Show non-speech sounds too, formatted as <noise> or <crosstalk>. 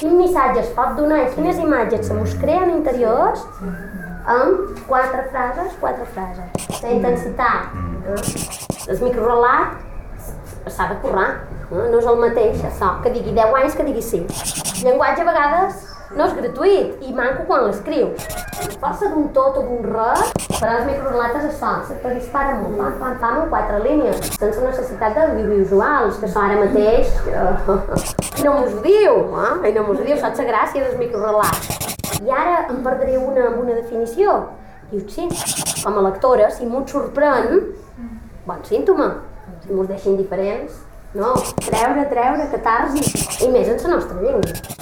quin missatge es pot donar i quines imatges se mos creen interiors amb quatre frases, quatre frases. La intensitat, eh? el microrelat s'ha de currar, eh? no és el mateix això, que digui 10 anys que digui 5. El llenguatge a vegades no és gratuït i manco quan l'escriu. Força d'un tot o d'un res, però els microrelates això, te dispara molt, pam, pam, pam, en quatre línies, sense necessitat d'audiovisuals, que això ara mateix eh, <laughs> no mos diu, eh? I no mos diu, saps la gràcia dels microrelats. I ara em perdré una amb una definició. Diu, sí, com a lectora, si m'ho sorprèn, bon símptoma. Si mos deixen diferents, no, treure, treure, catarsi, i més en la nostra llengua.